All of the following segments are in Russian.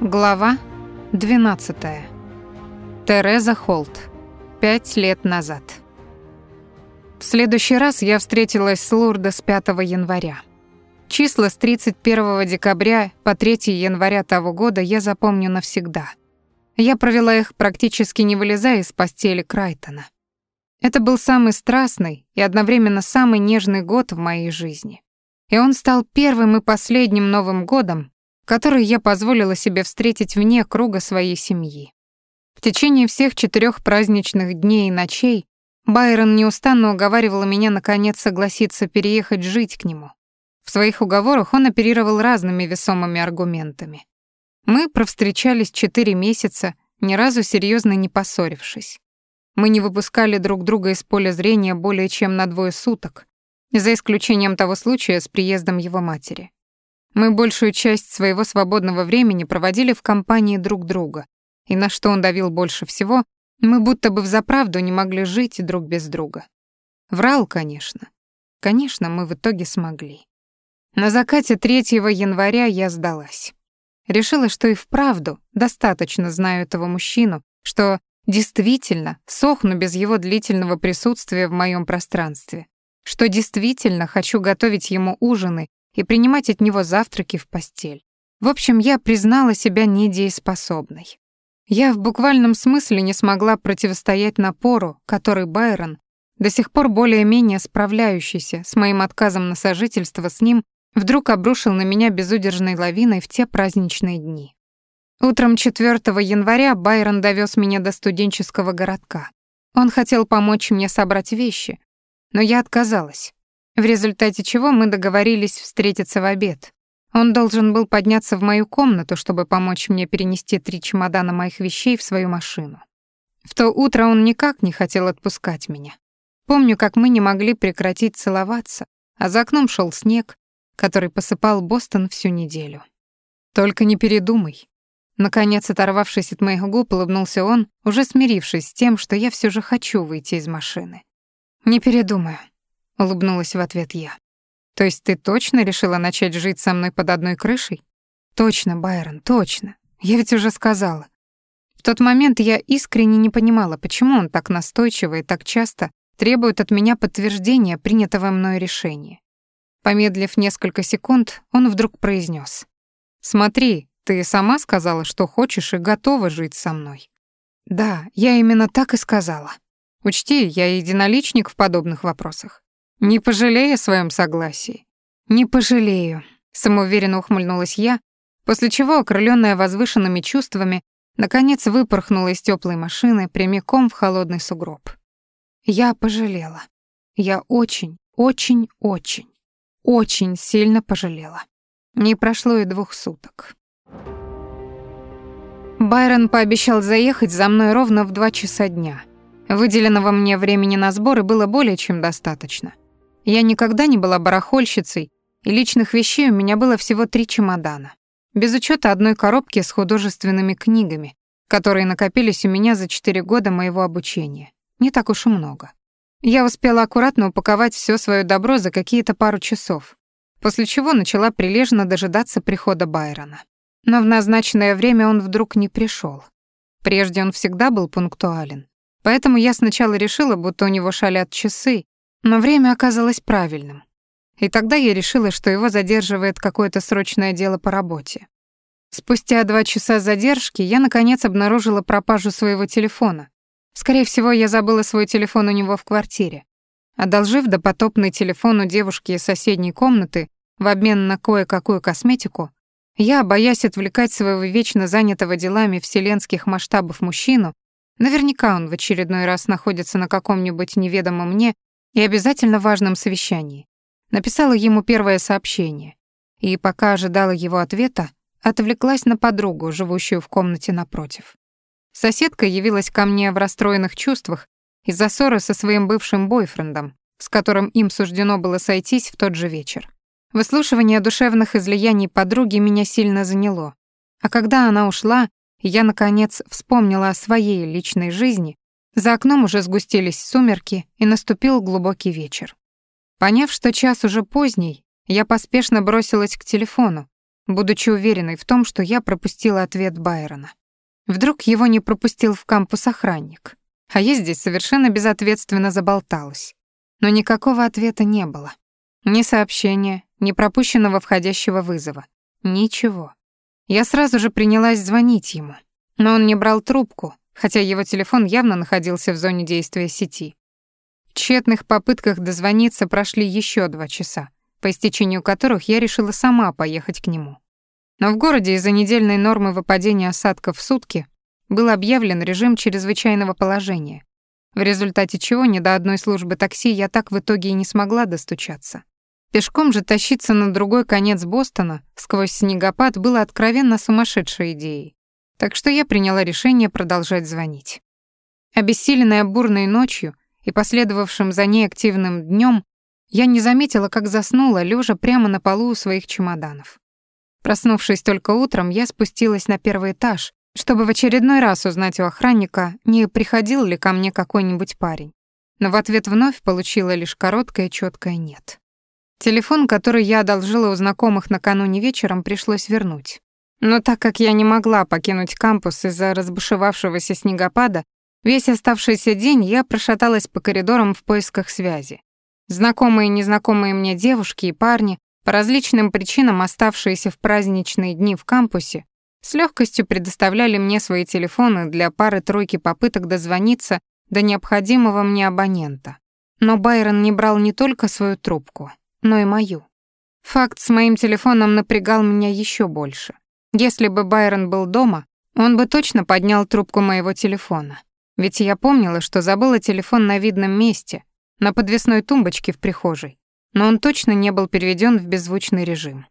Глава 12. Тереза Холт. Пять лет назад. В следующий раз я встретилась с Лурдес 5 января. Числа с 31 декабря по 3 января того года я запомню навсегда. Я провела их практически не вылезая из постели Крайтона. Это был самый страстный и одновременно самый нежный год в моей жизни. И он стал первым и последним Новым годом, который я позволила себе встретить вне круга своей семьи. В течение всех четырех праздничных дней и ночей Байрон неустанно уговаривал меня наконец согласиться переехать жить к нему. В своих уговорах он оперировал разными весомыми аргументами. Мы провстречались четыре месяца, ни разу серьезно не поссорившись. Мы не выпускали друг друга из поля зрения более чем на двое суток, за исключением того случая с приездом его матери. Мы большую часть своего свободного времени проводили в компании друг друга, и на что он давил больше всего, мы будто бы взаправду не могли жить друг без друга. Врал, конечно. Конечно, мы в итоге смогли. На закате 3 января я сдалась. Решила, что и вправду достаточно знаю этого мужчину, что действительно сохну без его длительного присутствия в моем пространстве, что действительно хочу готовить ему ужины и принимать от него завтраки в постель. В общем, я признала себя недееспособной. Я в буквальном смысле не смогла противостоять напору, который Байрон, до сих пор более-менее справляющийся с моим отказом на сожительство с ним, вдруг обрушил на меня безудержной лавиной в те праздничные дни. Утром 4 января Байрон довез меня до студенческого городка. Он хотел помочь мне собрать вещи, но я отказалась в результате чего мы договорились встретиться в обед. Он должен был подняться в мою комнату, чтобы помочь мне перенести три чемодана моих вещей в свою машину. В то утро он никак не хотел отпускать меня. Помню, как мы не могли прекратить целоваться, а за окном шел снег, который посыпал Бостон всю неделю. «Только не передумай». Наконец, оторвавшись от моих губ, улыбнулся он, уже смирившись с тем, что я все же хочу выйти из машины. «Не передумаю улыбнулась в ответ я. То есть ты точно решила начать жить со мной под одной крышей? Точно, Байрон, точно. Я ведь уже сказала. В тот момент я искренне не понимала, почему он так настойчиво и так часто требует от меня подтверждения принятого мной решения. Помедлив несколько секунд, он вдруг произнес: "Смотри, ты сама сказала, что хочешь и готова жить со мной". Да, я именно так и сказала. Учти, я единоличник в подобных вопросах. Не пожалею о своем согласии. Не пожалею, самоуверенно ухмыльнулась я, после чего, окрылённая возвышенными чувствами, наконец выпорхнула из теплой машины прямиком в холодный сугроб. Я пожалела. Я очень, очень, очень, очень сильно пожалела. Не прошло и двух суток. Байрон пообещал заехать за мной ровно в два часа дня. Выделенного мне времени на сборы было более чем достаточно. Я никогда не была барахольщицей, и личных вещей у меня было всего три чемодана. Без учета одной коробки с художественными книгами, которые накопились у меня за четыре года моего обучения. Не так уж и много. Я успела аккуратно упаковать все свое добро за какие-то пару часов, после чего начала прилежно дожидаться прихода Байрона. Но в назначенное время он вдруг не пришел. Прежде он всегда был пунктуален. Поэтому я сначала решила, будто у него шалят часы, но время оказалось правильным. И тогда я решила, что его задерживает какое-то срочное дело по работе. Спустя два часа задержки я, наконец, обнаружила пропажу своего телефона. Скорее всего, я забыла свой телефон у него в квартире. Одолжив допотопный телефон у девушки из соседней комнаты в обмен на кое-какую косметику, я, боясь отвлекать своего вечно занятого делами вселенских масштабов мужчину, наверняка он в очередной раз находится на каком-нибудь неведомом мне и обязательно важном совещании. Написала ему первое сообщение. И пока ожидала его ответа, отвлеклась на подругу, живущую в комнате напротив. Соседка явилась ко мне в расстроенных чувствах из-за ссоры со своим бывшим бойфрендом, с которым им суждено было сойтись в тот же вечер. Выслушивание душевных излияний подруги меня сильно заняло. А когда она ушла, я, наконец, вспомнила о своей личной жизни, за окном уже сгустились сумерки, и наступил глубокий вечер. Поняв, что час уже поздний, я поспешно бросилась к телефону, будучи уверенной в том, что я пропустила ответ Байрона. Вдруг его не пропустил в кампус охранник, а я здесь совершенно безответственно заболталась. Но никакого ответа не было. Ни сообщения, ни пропущенного входящего вызова. Ничего. Я сразу же принялась звонить ему, но он не брал трубку, хотя его телефон явно находился в зоне действия сети. В тщетных попытках дозвониться прошли еще два часа, по истечению которых я решила сама поехать к нему. Но в городе из-за недельной нормы выпадения осадков в сутки был объявлен режим чрезвычайного положения, в результате чего ни до одной службы такси я так в итоге и не смогла достучаться. Пешком же тащиться на другой конец Бостона сквозь снегопад было откровенно сумасшедшей идеей. Так что я приняла решение продолжать звонить. Обессиленная бурной ночью и последовавшим за ней активным днем, я не заметила, как заснула, лежа прямо на полу у своих чемоданов. Проснувшись только утром, я спустилась на первый этаж, чтобы в очередной раз узнать у охранника, не приходил ли ко мне какой-нибудь парень. Но в ответ вновь получила лишь короткое чёткое «нет». Телефон, который я одолжила у знакомых накануне вечером, пришлось вернуть. Но так как я не могла покинуть кампус из-за разбушевавшегося снегопада, весь оставшийся день я прошаталась по коридорам в поисках связи. Знакомые и незнакомые мне девушки и парни, по различным причинам оставшиеся в праздничные дни в кампусе, с легкостью предоставляли мне свои телефоны для пары-тройки попыток дозвониться до необходимого мне абонента. Но Байрон не брал не только свою трубку, но и мою. Факт с моим телефоном напрягал меня еще больше. Если бы Байрон был дома, он бы точно поднял трубку моего телефона. Ведь я помнила, что забыла телефон на видном месте, на подвесной тумбочке в прихожей. Но он точно не был переведен в беззвучный режим.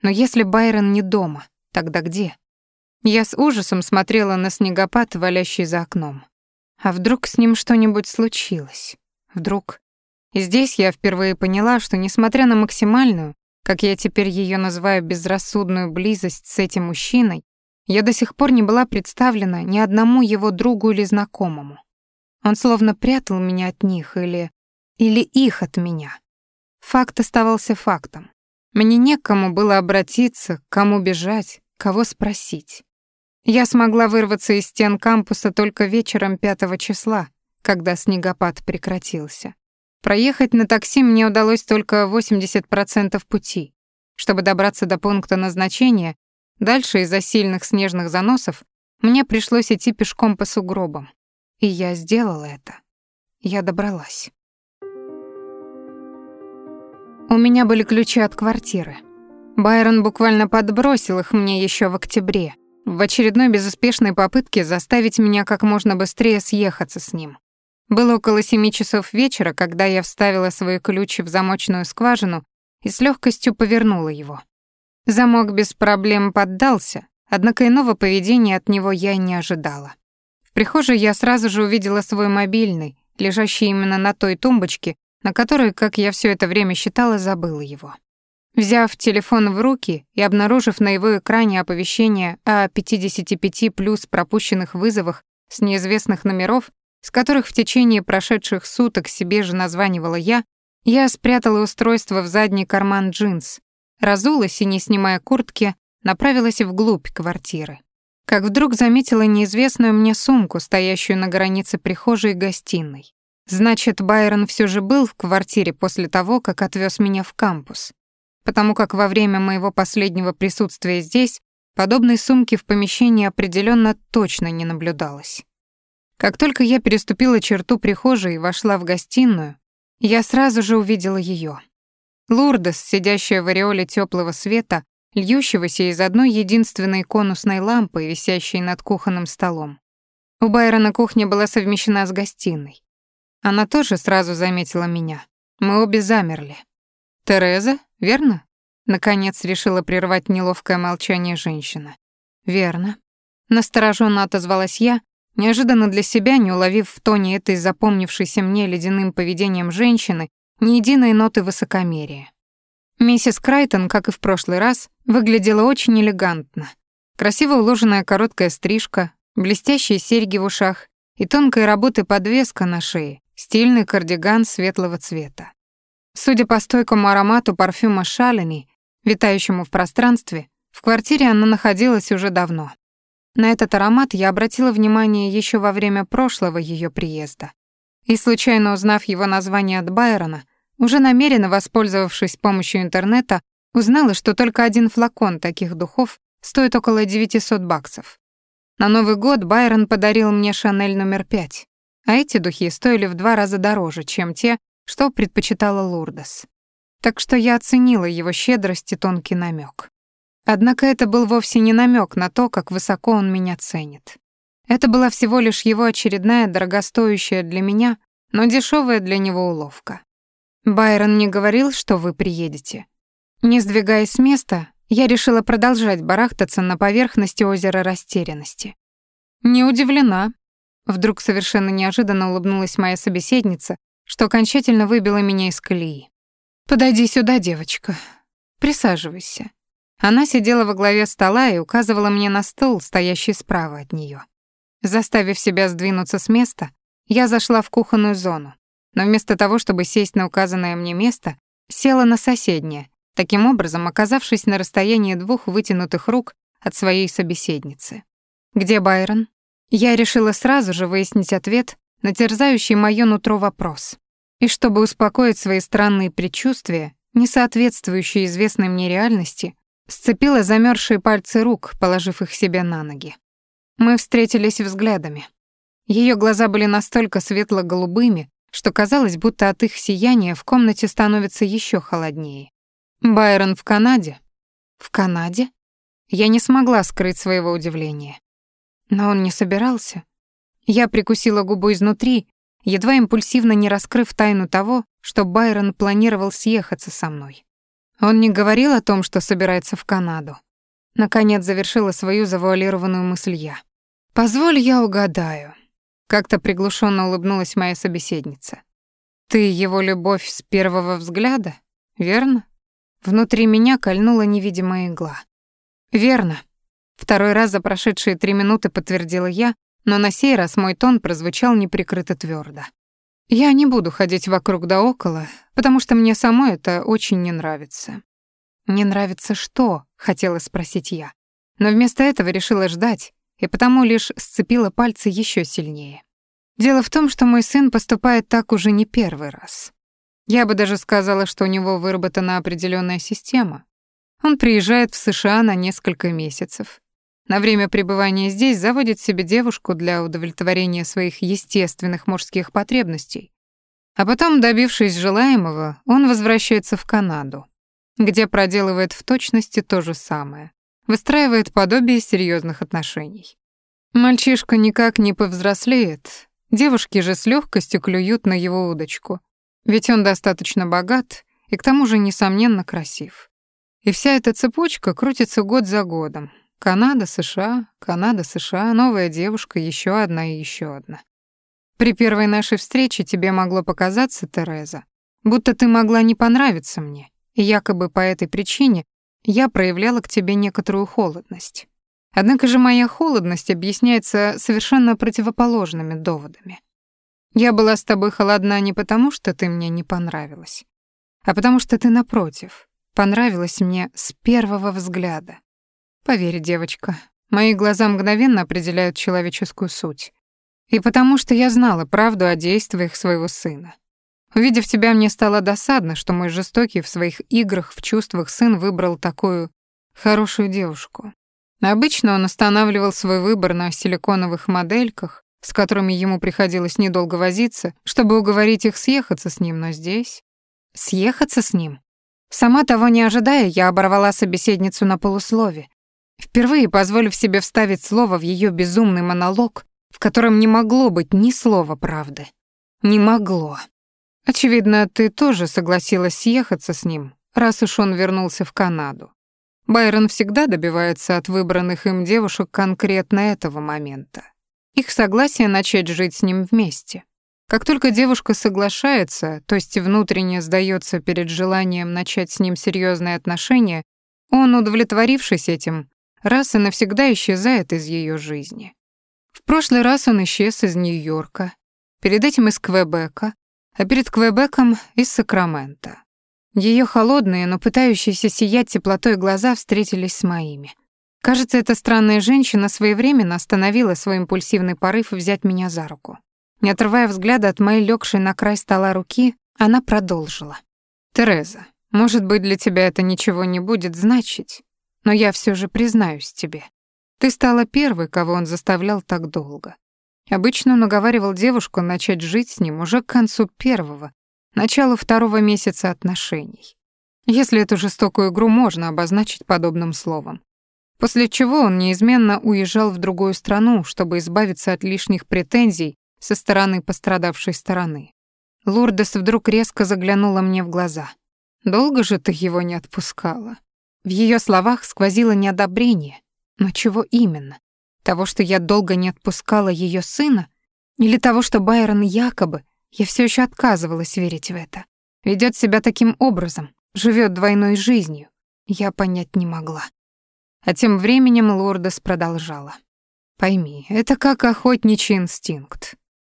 Но если Байрон не дома, тогда где? Я с ужасом смотрела на снегопад, валящий за окном. А вдруг с ним что-нибудь случилось? Вдруг... И здесь я впервые поняла, что, несмотря на максимальную, как я теперь ее называю, безрассудную близость с этим мужчиной, я до сих пор не была представлена ни одному его другу или знакомому. Он словно прятал меня от них или... или их от меня. Факт оставался фактом. Мне некому было обратиться, кому бежать, кого спросить. Я смогла вырваться из стен кампуса только вечером 5 числа, когда снегопад прекратился. Проехать на такси мне удалось только 80% пути. Чтобы добраться до пункта назначения, дальше из-за сильных снежных заносов мне пришлось идти пешком по сугробам. И я сделала это. Я добралась. У меня были ключи от квартиры. Байрон буквально подбросил их мне еще в октябре, в очередной безуспешной попытке заставить меня как можно быстрее съехаться с ним. Было около семи часов вечера, когда я вставила свои ключи в замочную скважину и с легкостью повернула его. Замок без проблем поддался, однако иного поведения от него я не ожидала. В прихожей я сразу же увидела свой мобильный, лежащий именно на той тумбочке, на которой, как я все это время считала, забыла его. Взяв телефон в руки и обнаружив на его экране оповещение о 55 плюс пропущенных вызовах с неизвестных номеров, с которых в течение прошедших суток себе же названивала я, я спрятала устройство в задний карман джинс, разулась и, не снимая куртки, направилась вглубь квартиры. Как вдруг заметила неизвестную мне сумку, стоящую на границе прихожей и гостиной. Значит, Байрон все же был в квартире после того, как отвез меня в кампус потому как во время моего последнего присутствия здесь подобной сумки в помещении определенно точно не наблюдалось. Как только я переступила черту прихожей и вошла в гостиную, я сразу же увидела ее. Лурдес, сидящая в ореоле теплого света, льющегося из одной единственной конусной лампы, висящей над кухонным столом. У Байрона кухня была совмещена с гостиной. Она тоже сразу заметила меня. Мы обе замерли. «Тереза?» верно?» Наконец решила прервать неловкое молчание женщина. «Верно». Настороженно отозвалась я, неожиданно для себя, не уловив в тоне этой запомнившейся мне ледяным поведением женщины ни единой ноты высокомерия. Миссис Крайтон, как и в прошлый раз, выглядела очень элегантно. Красиво уложенная короткая стрижка, блестящие серьги в ушах и тонкой работы подвеска на шее, стильный кардиган светлого цвета. Судя по стойкому аромату парфюма Шалени, витающему в пространстве, В квартире она находилась уже давно. На этот аромат я обратила внимание еще во время прошлого ее приезда. И случайно узнав его название от Байрона, уже намеренно воспользовавшись помощью интернета, узнала, что только один флакон таких духов стоит около 900 баксов. На Новый год Байрон подарил мне Шанель номер пять, а эти духи стоили в два раза дороже, чем те, что предпочитала Лурдес. Так что я оценила его щедрость и тонкий намек. Однако это был вовсе не намек на то, как высоко он меня ценит. Это была всего лишь его очередная дорогостоящая для меня, но дешевая для него уловка. Байрон не говорил, что вы приедете. Не сдвигаясь с места, я решила продолжать барахтаться на поверхности озера растерянности. Не удивлена. Вдруг совершенно неожиданно улыбнулась моя собеседница, что окончательно выбило меня из колеи. «Подойди сюда, девочка. Присаживайся. Она сидела во главе стола и указывала мне на стол, стоящий справа от нее. Заставив себя сдвинуться с места, я зашла в кухонную зону, но вместо того, чтобы сесть на указанное мне место, села на соседнее, таким образом оказавшись на расстоянии двух вытянутых рук от своей собеседницы. «Где Байрон?» Я решила сразу же выяснить ответ на терзающий моё нутро вопрос. И чтобы успокоить свои странные предчувствия, не соответствующие известной мне реальности, Сцепила замерзшие пальцы рук, положив их себе на ноги. Мы встретились взглядами. Ее глаза были настолько светло-голубыми, что казалось, будто от их сияния в комнате становится еще холоднее. Байрон в Канаде? В Канаде? Я не смогла скрыть своего удивления. Но он не собирался. Я прикусила губу изнутри, едва импульсивно не раскрыв тайну того, что Байрон планировал съехаться со мной. Он не говорил о том, что собирается в Канаду. Наконец завершила свою завуалированную мысль я. «Позволь я угадаю», — как-то приглушенно улыбнулась моя собеседница. «Ты его любовь с первого взгляда, верно?» Внутри меня кольнула невидимая игла. «Верно», — второй раз за прошедшие три минуты подтвердила я, но на сей раз мой тон прозвучал неприкрыто твердо. Я не буду ходить вокруг да около, потому что мне самой это очень не нравится. Не нравится что? хотела спросить я. Но вместо этого решила ждать, и потому лишь сцепила пальцы еще сильнее. Дело в том, что мой сын поступает так уже не первый раз. Я бы даже сказала, что у него выработана определенная система. Он приезжает в США на несколько месяцев, на время пребывания здесь заводит себе девушку для удовлетворения своих естественных мужских потребностей. А потом, добившись желаемого, он возвращается в Канаду, где проделывает в точности то же самое, выстраивает подобие серьезных отношений. Мальчишка никак не повзрослеет, девушки же с легкостью клюют на его удочку, ведь он достаточно богат и к тому же, несомненно, красив. И вся эта цепочка крутится год за годом, Канада, США, Канада, США, новая девушка, еще одна и еще одна. При первой нашей встрече тебе могло показаться, Тереза, будто ты могла не понравиться мне, и якобы по этой причине я проявляла к тебе некоторую холодность. Однако же моя холодность объясняется совершенно противоположными доводами. Я была с тобой холодна не потому, что ты мне не понравилась, а потому что ты, напротив, понравилась мне с первого взгляда. Поверь, девочка, мои глаза мгновенно определяют человеческую суть. И потому что я знала правду о действиях своего сына. Увидев тебя, мне стало досадно, что мой жестокий в своих играх в чувствах сын выбрал такую хорошую девушку. Обычно он останавливал свой выбор на силиконовых модельках, с которыми ему приходилось недолго возиться, чтобы уговорить их съехаться с ним, но здесь... Съехаться с ним? Сама того не ожидая, я оборвала собеседницу на полуслове, Впервые позволив себе вставить слово в ее безумный монолог, в котором не могло быть ни слова правды. Не могло. Очевидно, ты тоже согласилась съехаться с ним, раз уж он вернулся в Канаду. Байрон всегда добивается от выбранных им девушек конкретно этого момента. Их согласие начать жить с ним вместе. Как только девушка соглашается, то есть внутренне сдается перед желанием начать с ним серьезные отношения, он, удовлетворившись этим, раз и навсегда исчезает из ее жизни. В прошлый раз он исчез из Нью-Йорка, перед этим из Квебека, а перед Квебеком из Сакрамента. Ее холодные, но пытающиеся сиять теплотой глаза встретились с моими. Кажется, эта странная женщина своевременно остановила свой импульсивный порыв взять меня за руку. Не отрывая взгляда от моей легшей на край стола руки, она продолжила. «Тереза, может быть, для тебя это ничего не будет значить, но я все же признаюсь тебе. Ты стала первой, кого он заставлял так долго. Обычно он уговаривал девушку начать жить с ним уже к концу первого, началу второго месяца отношений. Если эту жестокую игру можно обозначить подобным словом. После чего он неизменно уезжал в другую страну, чтобы избавиться от лишних претензий со стороны пострадавшей стороны. Лурдес вдруг резко заглянула мне в глаза. «Долго же ты его не отпускала?» В ее словах сквозило неодобрение. Но чего именно? Того, что я долго не отпускала ее сына? Или того, что Байрон якобы, я все еще отказывалась верить в это, ведет себя таким образом, живет двойной жизнью? Я понять не могла. А тем временем Лордес продолжала. «Пойми, это как охотничий инстинкт.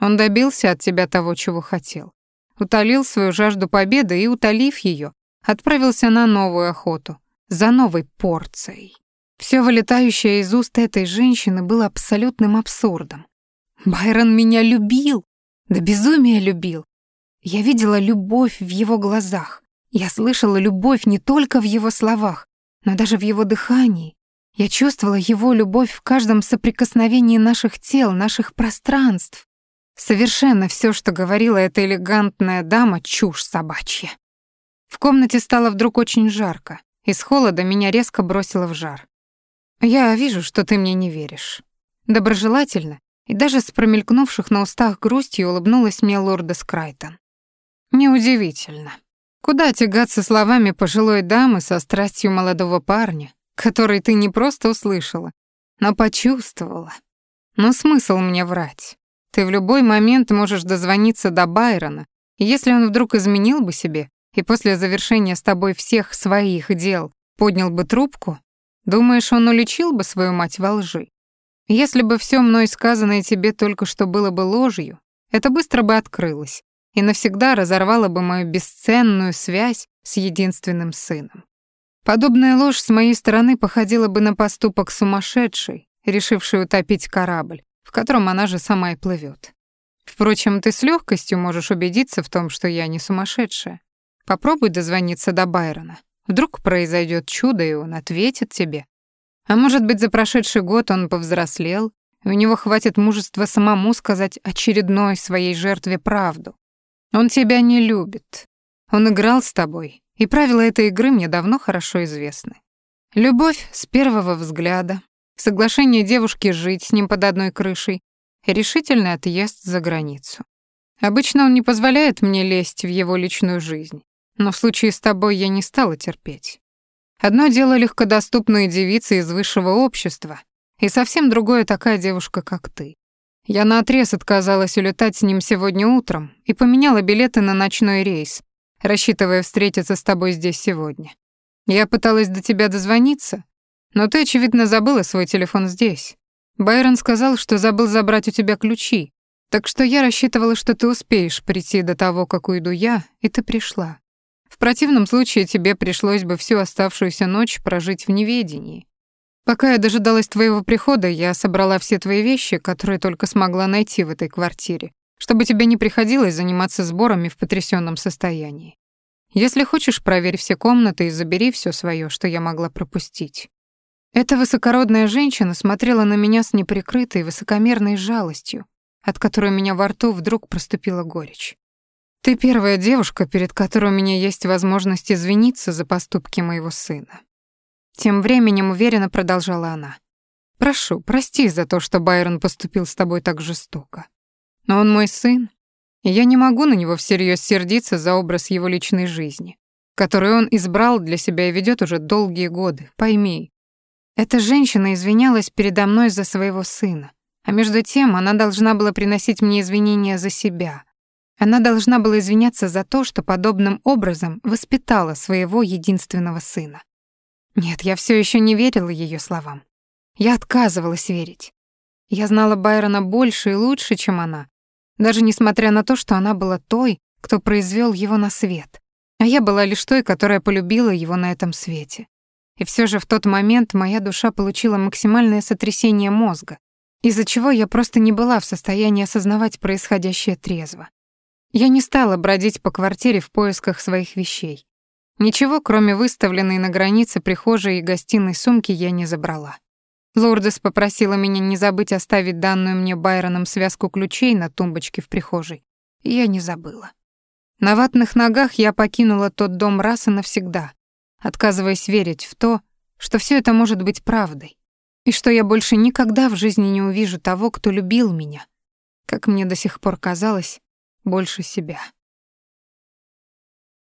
Он добился от тебя того, чего хотел. Утолил свою жажду победы и, утолив ее, отправился на новую охоту, за новой порцией. Все вылетающее из уст этой женщины было абсолютным абсурдом. Байрон меня любил, да безумие любил. Я видела любовь в его глазах. Я слышала любовь не только в его словах, но даже в его дыхании. Я чувствовала его любовь в каждом соприкосновении наших тел, наших пространств. Совершенно все, что говорила эта элегантная дама, чушь собачья. В комнате стало вдруг очень жарко. Из холода меня резко бросило в жар. «Я вижу, что ты мне не веришь». Доброжелательно и даже с промелькнувших на устах грустью улыбнулась мне лорда Скрайтон. «Неудивительно. Куда тягаться словами пожилой дамы со страстью молодого парня, который ты не просто услышала, но почувствовала? Но смысл мне врать? Ты в любой момент можешь дозвониться до Байрона, и если он вдруг изменил бы себе и после завершения с тобой всех своих дел поднял бы трубку, думаешь, он уличил бы свою мать во лжи? Если бы все мной сказанное тебе только что было бы ложью, это быстро бы открылось и навсегда разорвало бы мою бесценную связь с единственным сыном. Подобная ложь с моей стороны походила бы на поступок сумасшедшей, решившей утопить корабль, в котором она же сама и плывет. Впрочем, ты с легкостью можешь убедиться в том, что я не сумасшедшая. Попробуй дозвониться до Байрона. Вдруг произойдет чудо, и он ответит тебе. А может быть, за прошедший год он повзрослел, и у него хватит мужества самому сказать очередной своей жертве правду. Он тебя не любит. Он играл с тобой, и правила этой игры мне давно хорошо известны. Любовь с первого взгляда, соглашение девушки жить с ним под одной крышей решительный отъезд за границу. Обычно он не позволяет мне лезть в его личную жизнь, но в случае с тобой я не стала терпеть. Одно дело легкодоступные девицы из высшего общества, и совсем другое такая девушка, как ты. Я наотрез отказалась улетать с ним сегодня утром и поменяла билеты на ночной рейс, рассчитывая встретиться с тобой здесь сегодня. Я пыталась до тебя дозвониться, но ты, очевидно, забыла свой телефон здесь. Байрон сказал, что забыл забрать у тебя ключи, так что я рассчитывала, что ты успеешь прийти до того, как уйду я, и ты пришла. В противном случае тебе пришлось бы всю оставшуюся ночь прожить в неведении. Пока я дожидалась твоего прихода, я собрала все твои вещи, которые только смогла найти в этой квартире, чтобы тебе не приходилось заниматься сборами в потрясенном состоянии. Если хочешь, проверь все комнаты и забери все свое, что я могла пропустить. Эта высокородная женщина смотрела на меня с неприкрытой высокомерной жалостью, от которой у меня во рту вдруг проступила горечь. Ты первая девушка, перед которой у меня есть возможность извиниться за поступки моего сына. Тем временем уверенно продолжала она. Прошу, прости за то, что Байрон поступил с тобой так жестоко. Но он мой сын, и я не могу на него всерьез сердиться за образ его личной жизни, который он избрал для себя и ведет уже долгие годы, пойми. Эта женщина извинялась передо мной за своего сына, а между тем она должна была приносить мне извинения за себя. Она должна была извиняться за то, что подобным образом воспитала своего единственного сына. Нет, я все еще не верила ее словам. Я отказывалась верить. Я знала Байрона больше и лучше, чем она, даже несмотря на то, что она была той, кто произвел его на свет. А я была лишь той, которая полюбила его на этом свете. И все же в тот момент моя душа получила максимальное сотрясение мозга, из-за чего я просто не была в состоянии осознавать происходящее трезво. Я не стала бродить по квартире в поисках своих вещей. Ничего, кроме выставленной на границе прихожей и гостиной сумки, я не забрала. Лордес попросила меня не забыть оставить данную мне Байроном связку ключей на тумбочке в прихожей, и я не забыла. На ватных ногах я покинула тот дом раз и навсегда, отказываясь верить в то, что все это может быть правдой, и что я больше никогда в жизни не увижу того, кто любил меня, как мне до сих пор казалось, больше себя.